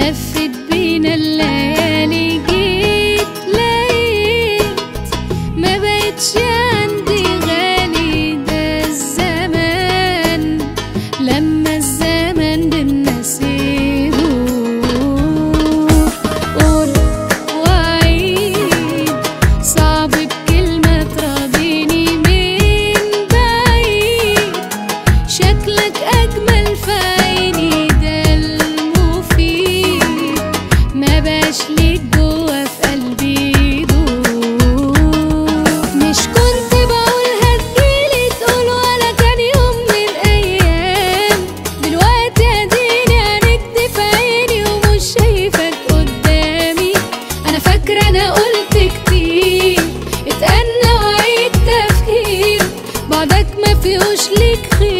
لفت بينا الليالي جيت لقيت ما بقتش حباش ليك جوا في قلبي يدوب. مش كنت بقول هتجيلي تقول ولا كان يوم من أيام دلوقتي أديني عرجت في عيني ومش شايفك قدامي. أنا فاكرة أنا قلت كتير. اتأنى وعيد تفكير. بعدك مفيهوش ليك خير.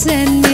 send me